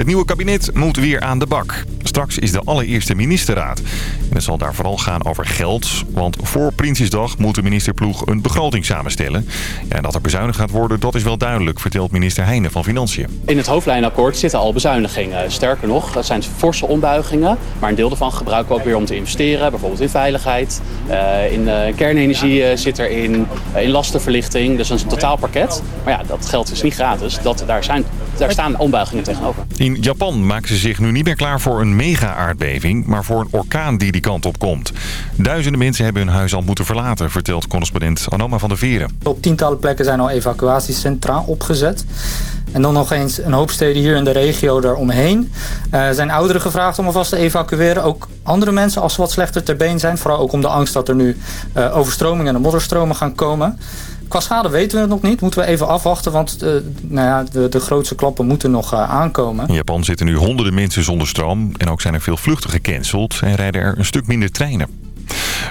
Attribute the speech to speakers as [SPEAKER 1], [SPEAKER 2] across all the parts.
[SPEAKER 1] Het nieuwe kabinet moet weer aan de bak. Straks is de allereerste ministerraad. En het zal daar vooral gaan over geld. Want voor Prinsjesdag moet de ministerploeg een begroting samenstellen. Ja, en dat er bezuinigd gaat worden, dat is wel duidelijk, vertelt minister Heijnen van Financiën.
[SPEAKER 2] In het hoofdlijnakkoord zitten al bezuinigingen. Sterker nog, dat zijn forse ombuigingen. Maar een deel daarvan gebruiken we ook weer om te investeren. Bijvoorbeeld in veiligheid, eh, in eh, kernenergie eh, zit erin, in lastenverlichting. Dus een totaalpakket. Maar ja, dat geld is niet gratis. Dat, daar, zijn, daar staan ombuigingen tegenover.
[SPEAKER 1] In Japan maken ze zich nu niet meer klaar voor een mega-aardbeving... maar voor een orkaan die die kant op komt. Duizenden mensen hebben hun huis al moeten verlaten... vertelt correspondent Anoma van der Veren.
[SPEAKER 3] Op tientallen plekken zijn al evacuatiecentra opgezet. En dan nog eens een hoop steden hier in de regio daaromheen. Er zijn ouderen gevraagd om alvast te evacueren. Ook andere mensen als ze wat slechter ter been zijn. Vooral ook om de angst dat er nu uh, overstromingen en modderstromen gaan komen. Qua schade weten we het nog niet. Moeten we even afwachten, want uh, nou ja, de, de grootste klappen moeten nog uh, aankomen.
[SPEAKER 1] In Japan zitten nu honderden mensen zonder stroom. En ook zijn er veel vluchten gecanceld en rijden er een stuk minder treinen.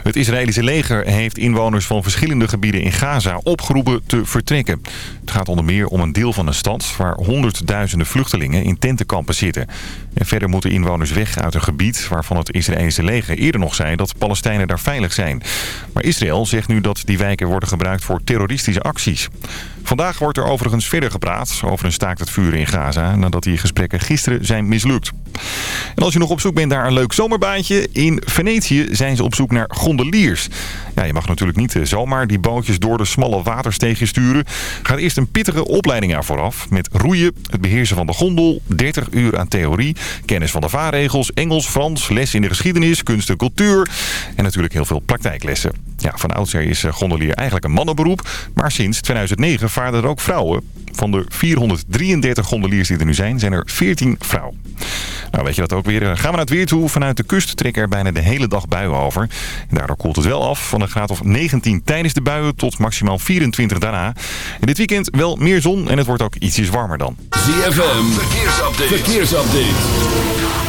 [SPEAKER 1] Het Israëlische leger heeft inwoners van verschillende gebieden in Gaza opgeroepen te vertrekken. Het gaat onder meer om een deel van een stad waar honderdduizenden vluchtelingen in tentenkampen zitten. En verder moeten inwoners weg uit een gebied waarvan het Israëlische leger eerder nog zei dat Palestijnen daar veilig zijn. Maar Israël zegt nu dat die wijken worden gebruikt voor terroristische acties. Vandaag wordt er overigens verder gepraat over een staakt het vuren in Gaza... nadat die gesprekken gisteren zijn mislukt. En als je nog op zoek bent naar een leuk zomerbaantje... in Venetië zijn ze op zoek naar gondeliers. Ja, je mag natuurlijk niet eh, zomaar die bootjes door de smalle watersteegjes sturen. Gaat eerst een pittige opleiding aan vooraf. Met roeien, het beheersen van de gondel, 30 uur aan theorie... kennis van de vaarregels, Engels, Frans, les in de geschiedenis, kunst en cultuur... en natuurlijk heel veel praktijklessen. Ja, van oudsher is eh, gondelier eigenlijk een mannenberoep... maar sinds 2009 vaarden er ook vrouwen. Van de 433 gondeliers die er nu zijn, zijn er 14 vrouwen. Nou, weet je dat ook weer. Gaan we naar het weer toe. Vanuit de kust trekken er bijna de hele dag buien over. En daardoor koelt het wel af van een graad of 19 tijdens de buien tot maximaal 24 daarna. En dit weekend wel meer zon en het wordt ook ietsjes warmer dan.
[SPEAKER 4] ZFM, verkeersupdate. verkeersupdate.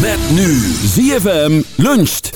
[SPEAKER 4] Met nu ZFM luncht.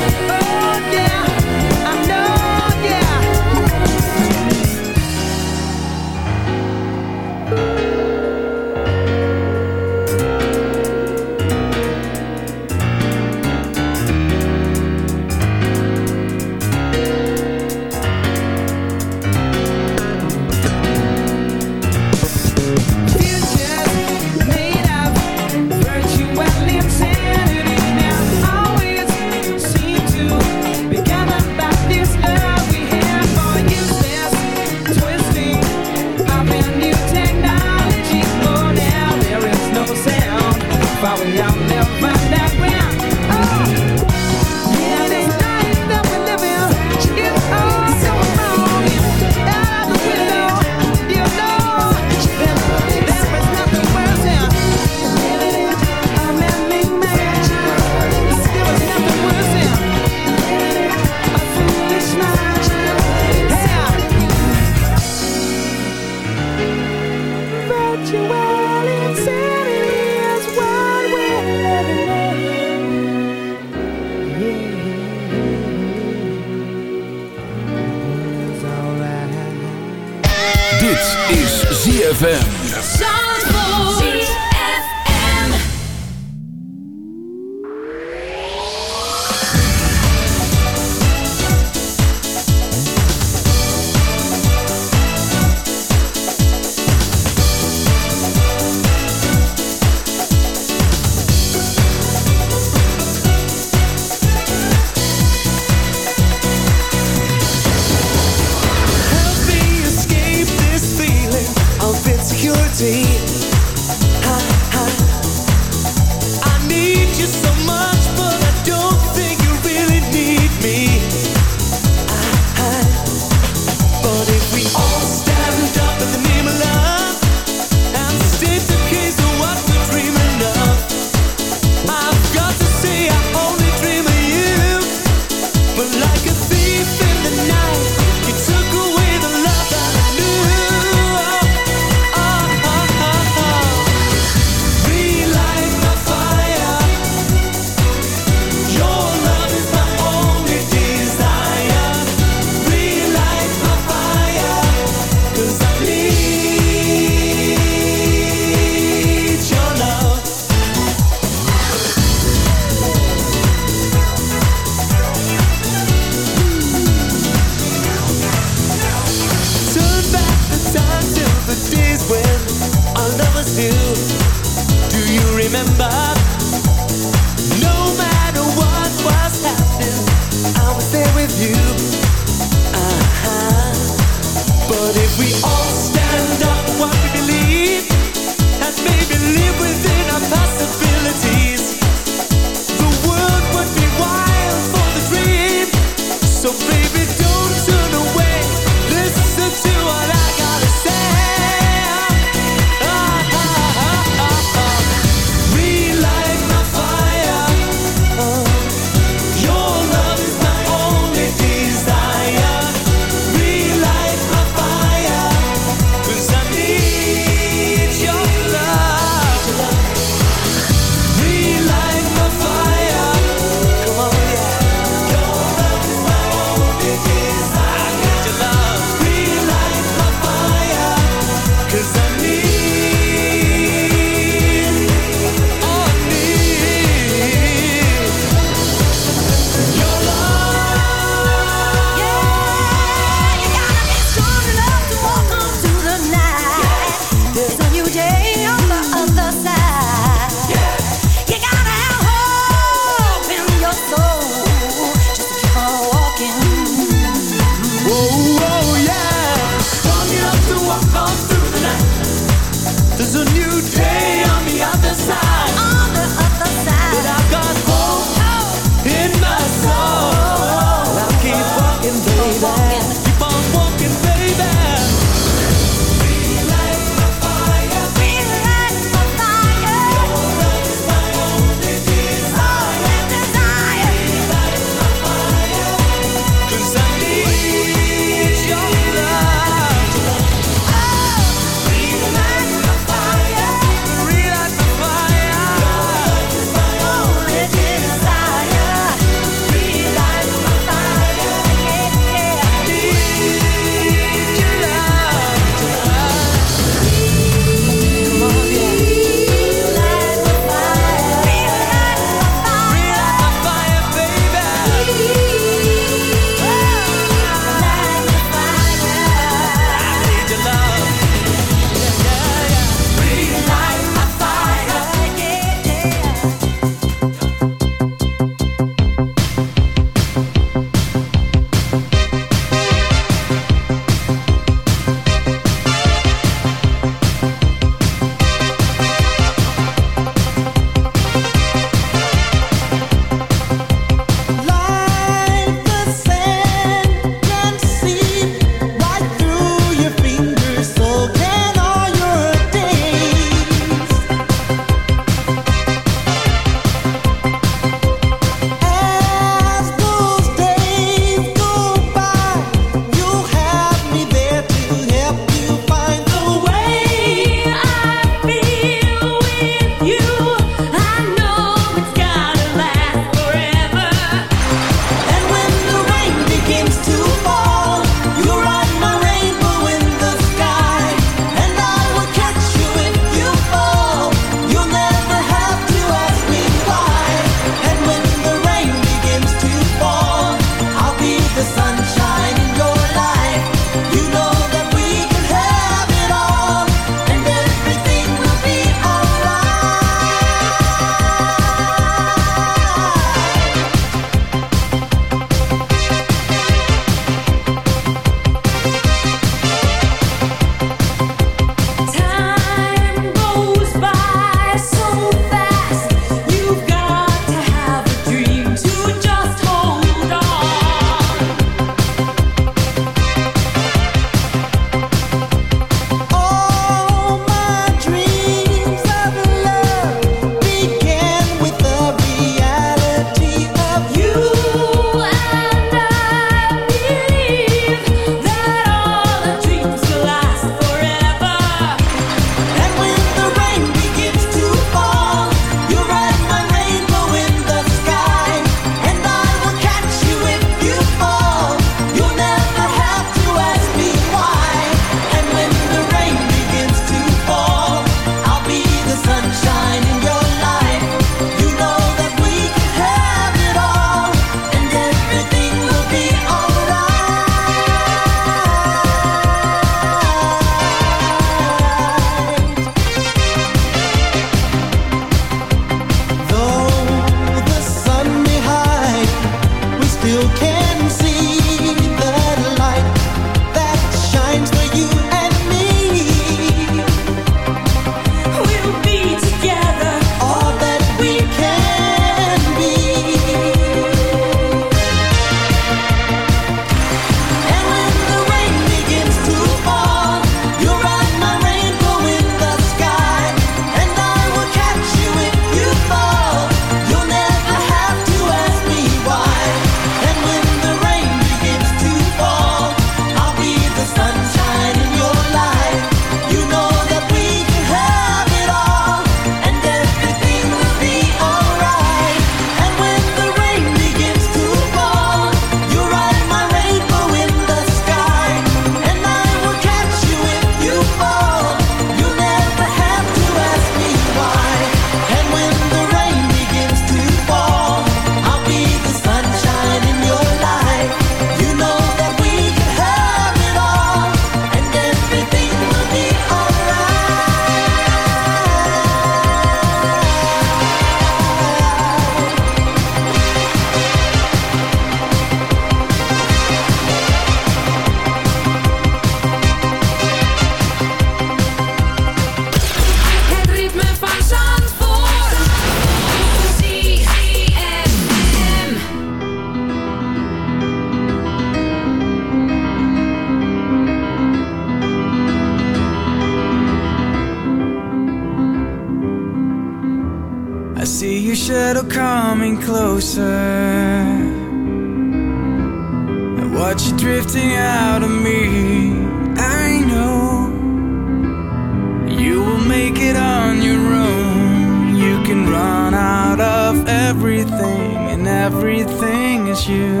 [SPEAKER 5] everything is you.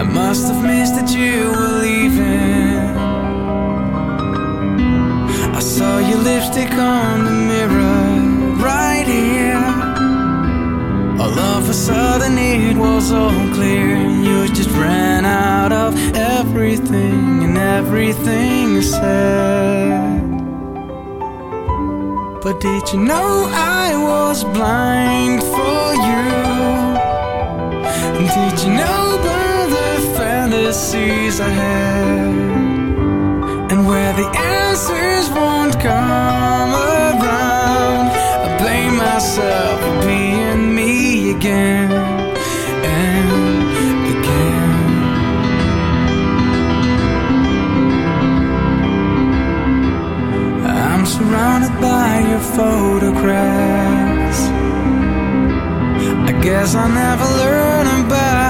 [SPEAKER 5] I must have missed that you were leaving. I saw your lipstick on the mirror right here. All of a sudden it was all clear. You just ran out of everything, and everything said. But did you know I was blind for you? Did you know about the fantasies I had? And where the answers won't come around I blame myself for being me again surrounded by your photographs. I guess I never learn about.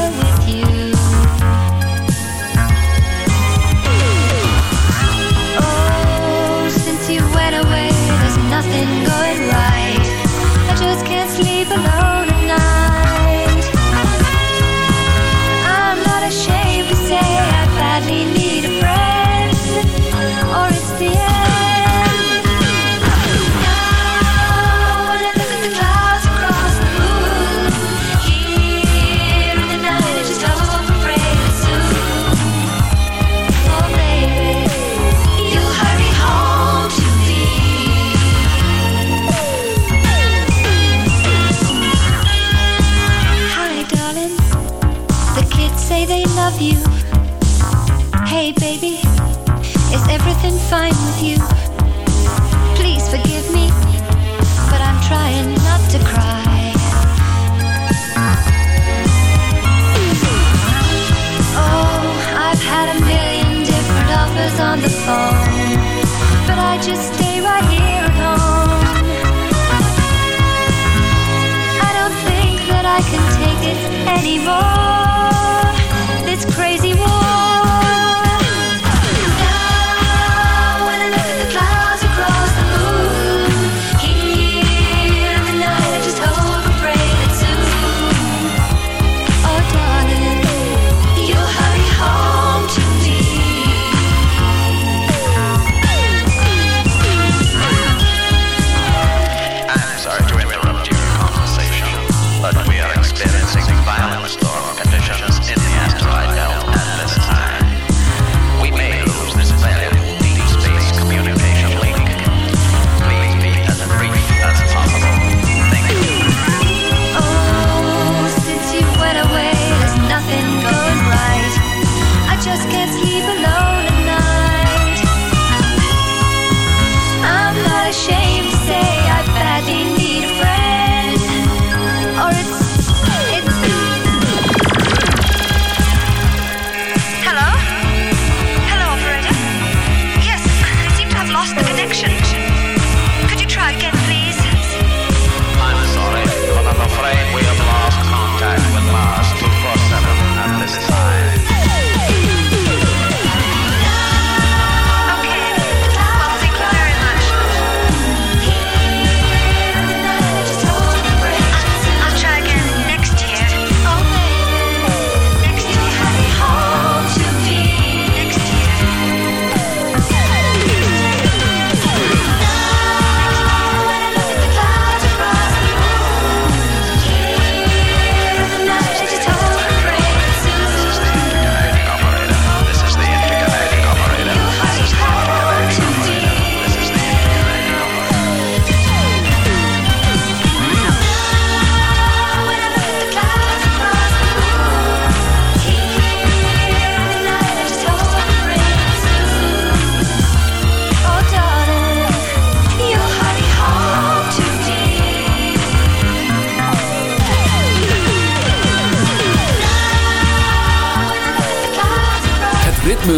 [SPEAKER 6] anymore.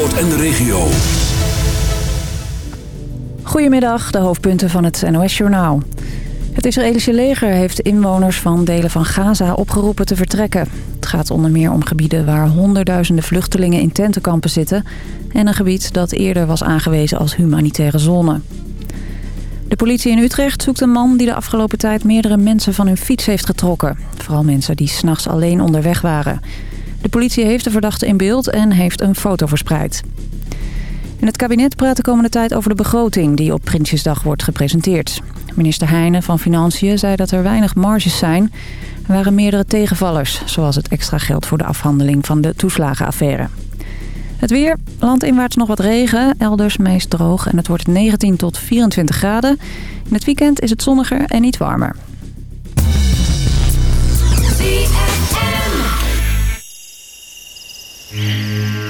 [SPEAKER 4] Zandvoort en de regio.
[SPEAKER 7] Goedemiddag, de hoofdpunten van het NOS-journaal. Het Israëlische leger heeft inwoners van delen van Gaza opgeroepen te vertrekken. Het gaat onder meer om gebieden waar honderdduizenden vluchtelingen in tentenkampen zitten... en een gebied dat eerder was aangewezen als humanitaire zone. De politie in Utrecht zoekt een man die de afgelopen tijd meerdere mensen van hun fiets heeft getrokken. Vooral mensen die s'nachts alleen onderweg waren. De politie heeft de verdachte in beeld en heeft een foto verspreid. En het kabinet praat de komende tijd over de begroting die op Prinsjesdag wordt gepresenteerd. Minister Heijnen van Financiën zei dat er weinig marges zijn. Er waren meerdere tegenvallers, zoals het extra geld voor de afhandeling van de toeslagenaffaire. Het weer, landinwaarts nog wat regen, elders meest droog en het wordt 19 tot 24 graden. In het weekend is het zonniger en niet warmer.
[SPEAKER 8] Música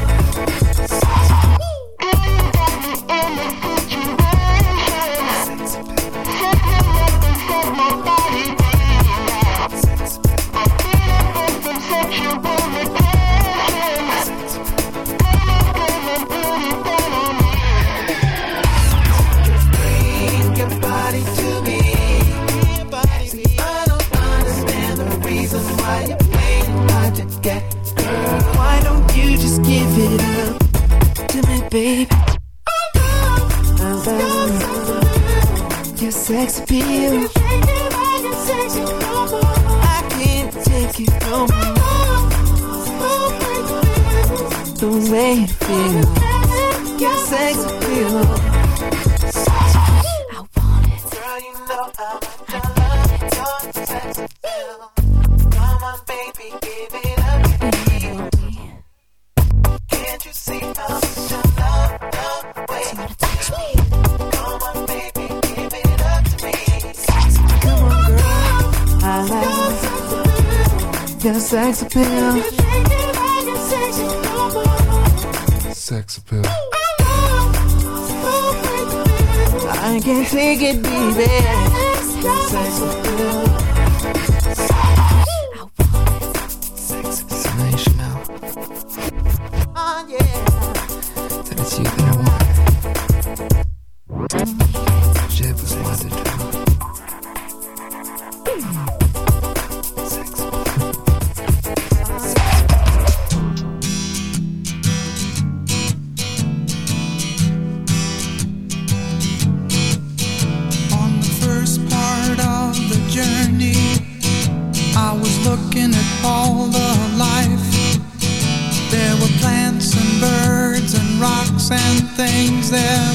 [SPEAKER 9] recipe.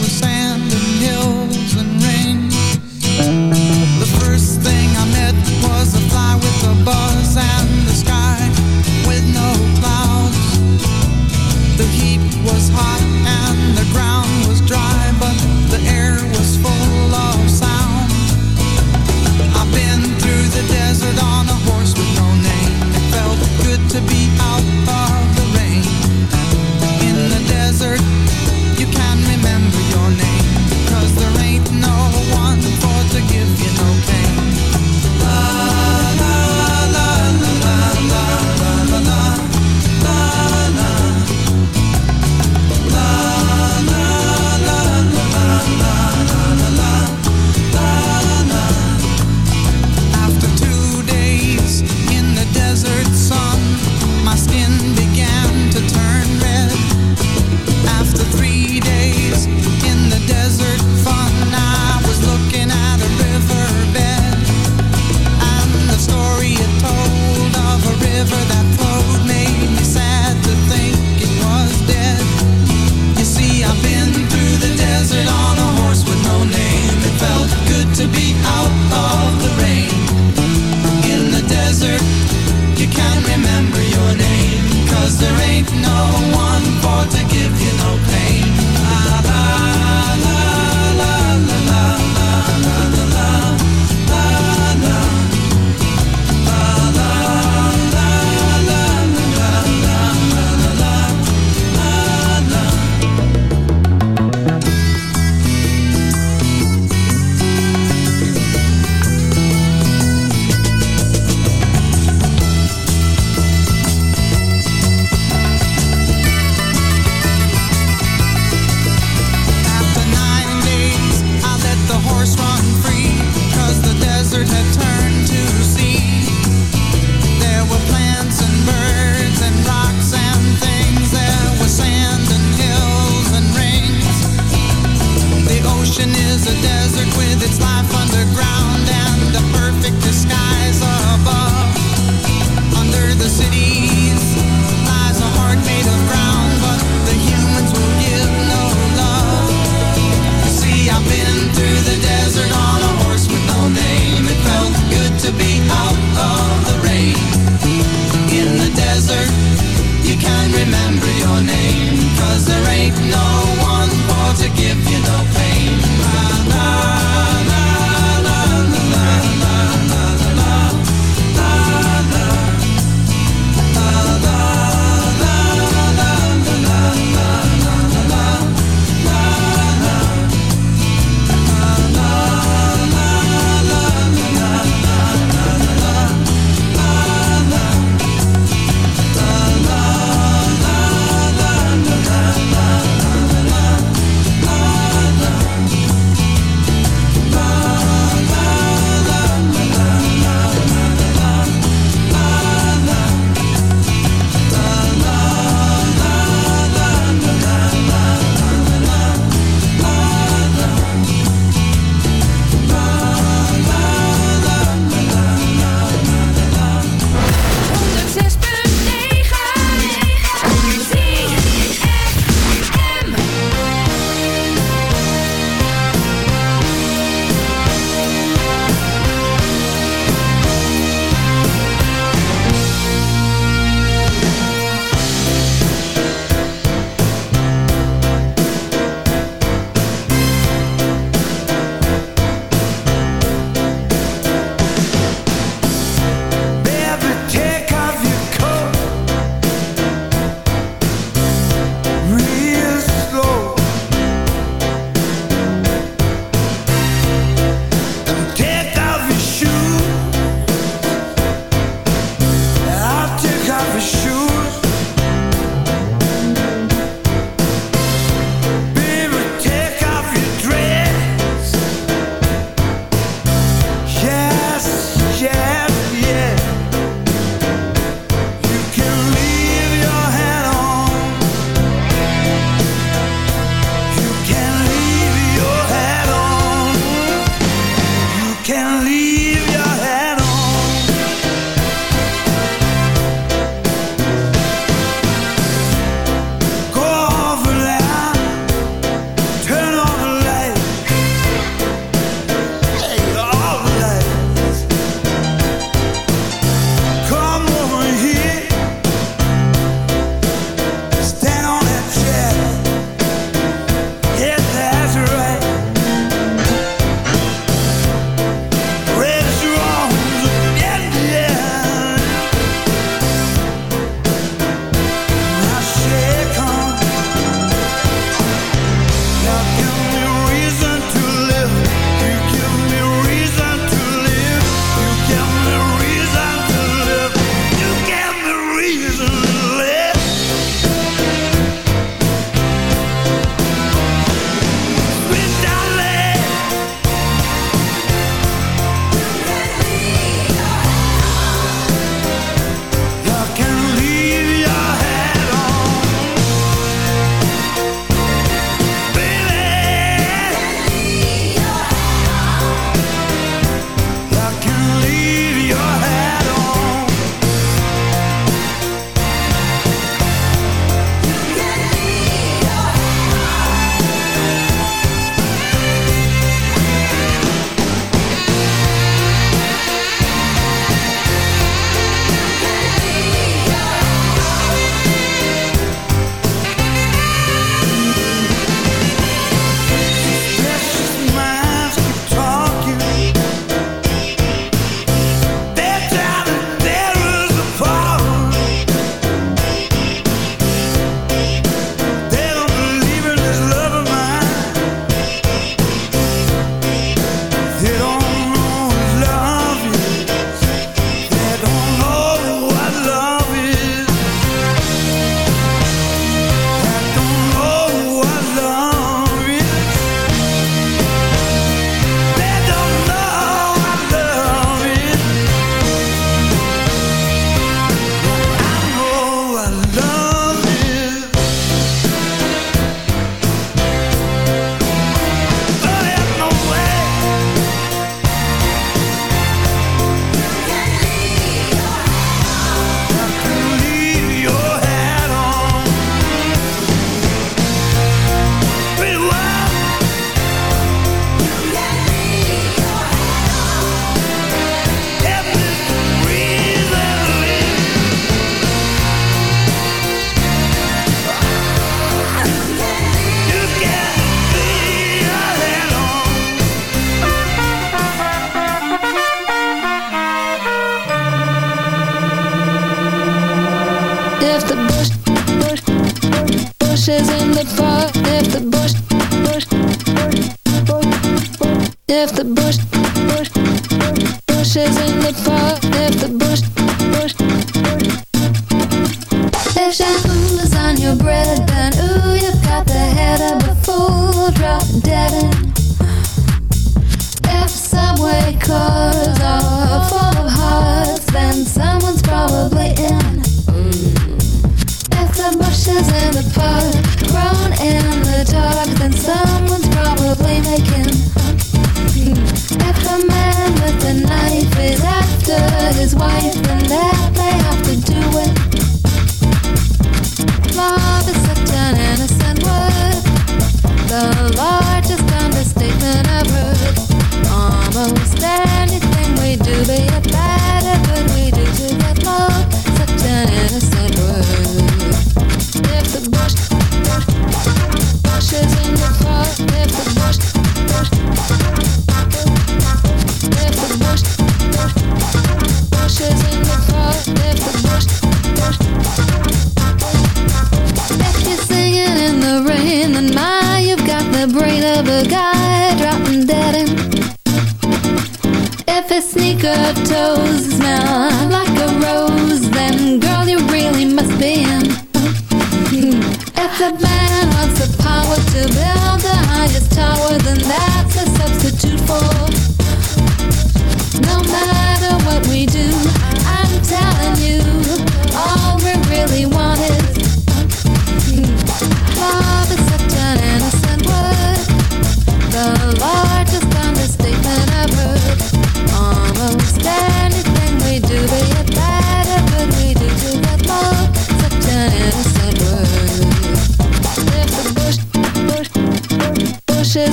[SPEAKER 9] Was sand and hills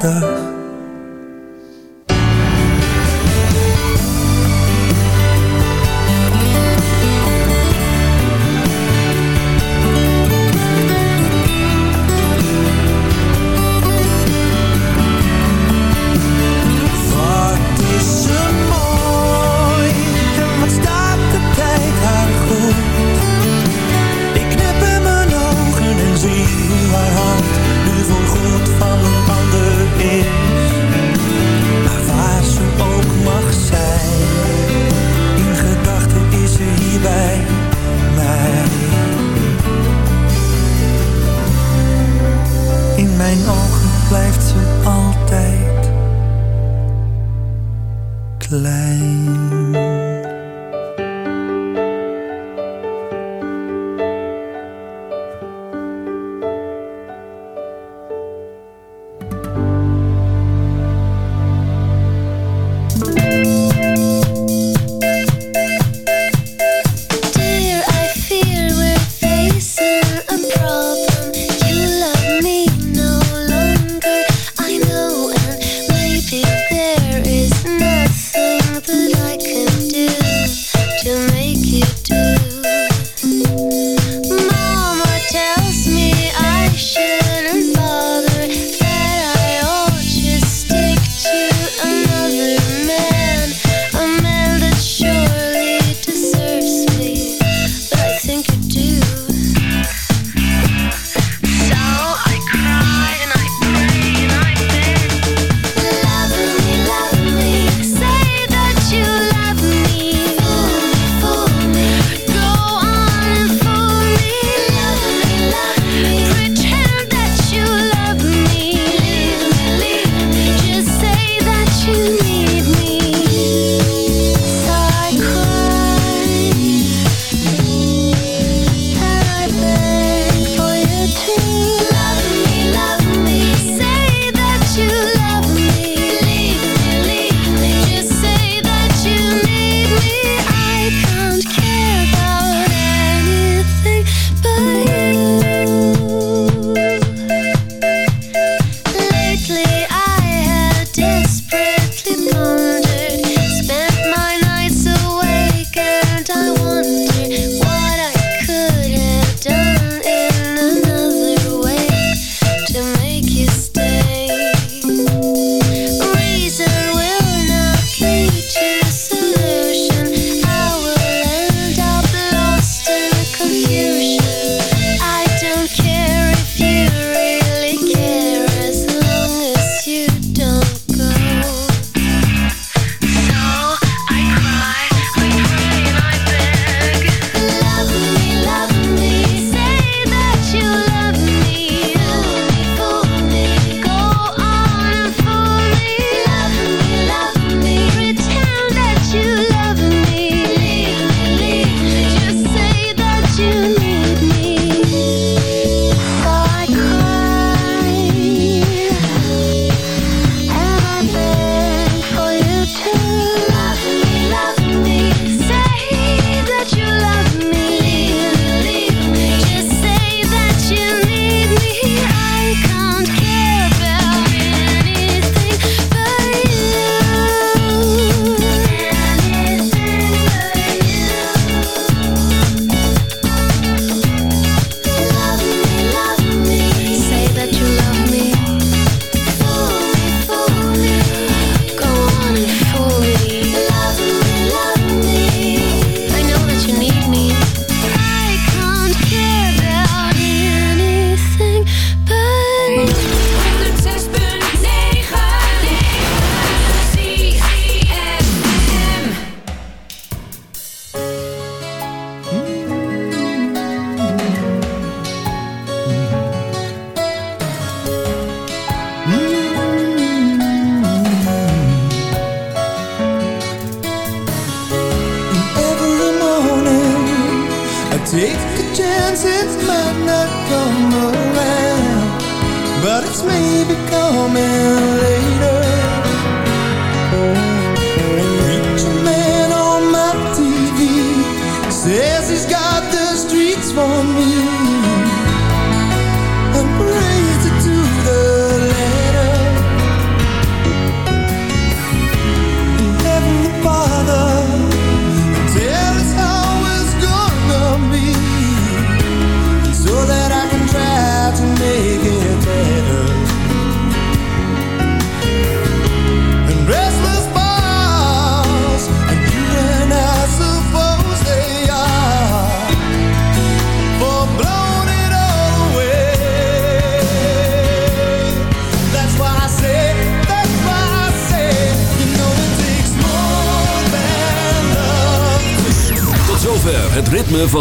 [SPEAKER 8] 살다.